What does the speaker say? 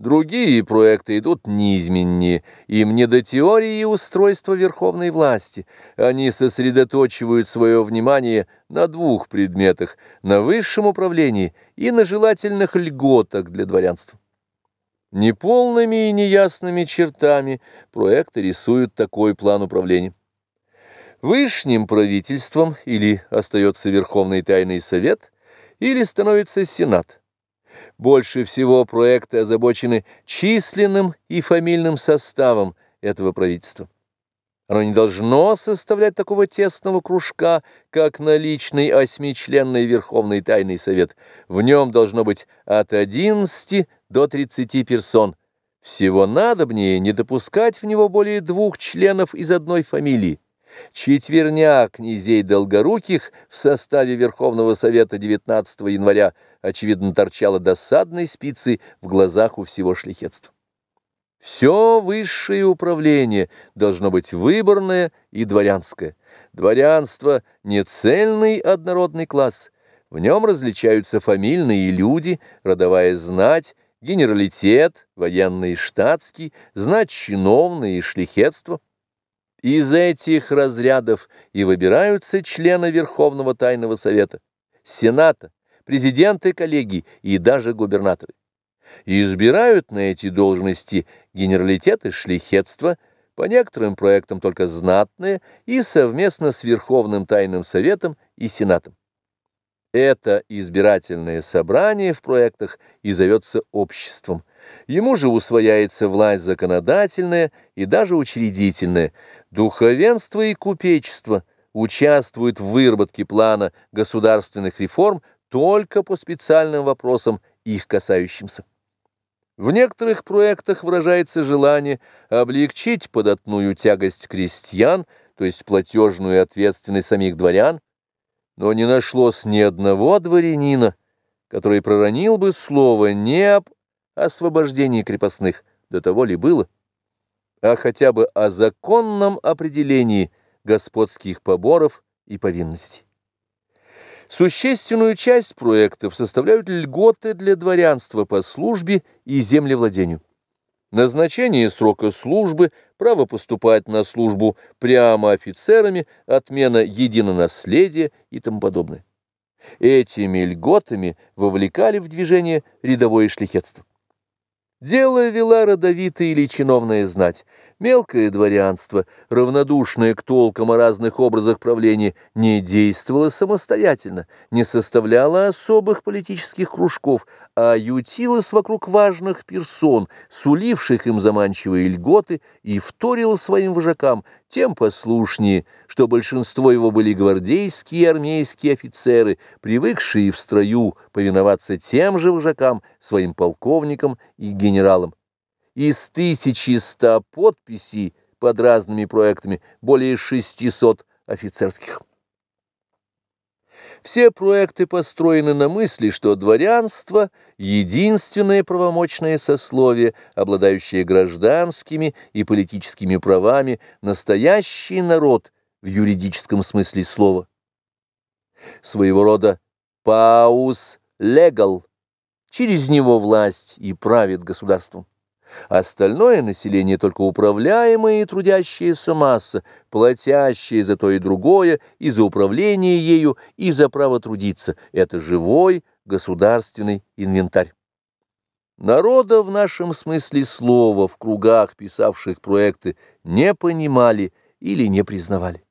Другие проекты идут низменнее, им не до теории устройства верховной власти. Они сосредоточивают свое внимание на двух предметах – на высшем управлении и на желательных льготах для дворянства. Неполными и неясными чертами проекты рисуют такой план управления. Высшим правительством или остается Верховный Тайный Совет, или становится Сенат. Больше всего проекты озабочены численным и фамильным составом этого правительства. Оно не должно составлять такого тесного кружка, как наличный осьмичленный Верховный Тайный Совет. В нем должно быть от 11 до 30 персон. Всего надобнее не допускать в него более двух членов из одной фамилии. Четверня князей Долгоруких в составе Верховного Совета 19 января очевидно торчала досадной спицы в глазах у всего шлихетства. Все высшее управление должно быть выборное и дворянское. Дворянство – не цельный однородный класс. В нем различаются фамильные люди, родовая знать, генералитет, военный и штатский, знать чиновное и шлихетство – из этих разрядов и выбираются члены Верховного Тайного Совета, Сената, президенты коллегий и даже губернаторы. И избирают на эти должности генералитеты шлихетства, по некоторым проектам только знатные, и совместно с Верховным Тайным Советом и Сенатом. Это избирательное собрание в проектах и зовется обществом. Ему же усвояется власть законодательная и даже учредительная. Духовенство и купечество участвуют в выработке плана государственных реформ только по специальным вопросам, их касающимся. В некоторых проектах выражается желание облегчить податную тягость крестьян, то есть платежную ответственность самих дворян, но не нашлось ни одного дворянина, который проронил бы слово не об освобождении крепостных, до того ли было, а хотя бы о законном определении господских поборов и повинностей. Существенную часть проектов составляют льготы для дворянства по службе и землевладению. Назначение срока службы, право поступать на службу прямо офицерами, отмена единонаследия и тому подобное. Этими льготами вовлекали в движение рядовое шлихетство. Дело вела родовитая или чиновная знать. Мелкое дворянство, равнодушное к толкам о разных образах правления, не действовало самостоятельно, не составляло особых политических кружков, а ютилось вокруг важных персон, суливших им заманчивые льготы, и вторило своим вожакам, тем послушнее, что большинство его были гвардейские и армейские офицеры, привыкшие в строю повиноваться тем же вожакам, своим полковникам и генералам. Из 1100 подписей под разными проектами более 600 офицерских. Все проекты построены на мысли, что дворянство – единственное правомочное сословие, обладающее гражданскими и политическими правами, настоящий народ в юридическом смысле слова. Своего рода паус легал, через него власть и правит государством. Остальное население только управляемая и трудящаяся масса, платящая за то и другое, и за управление ею, и за право трудиться. Это живой государственный инвентарь. Народа в нашем смысле слова в кругах, писавших проекты, не понимали или не признавали.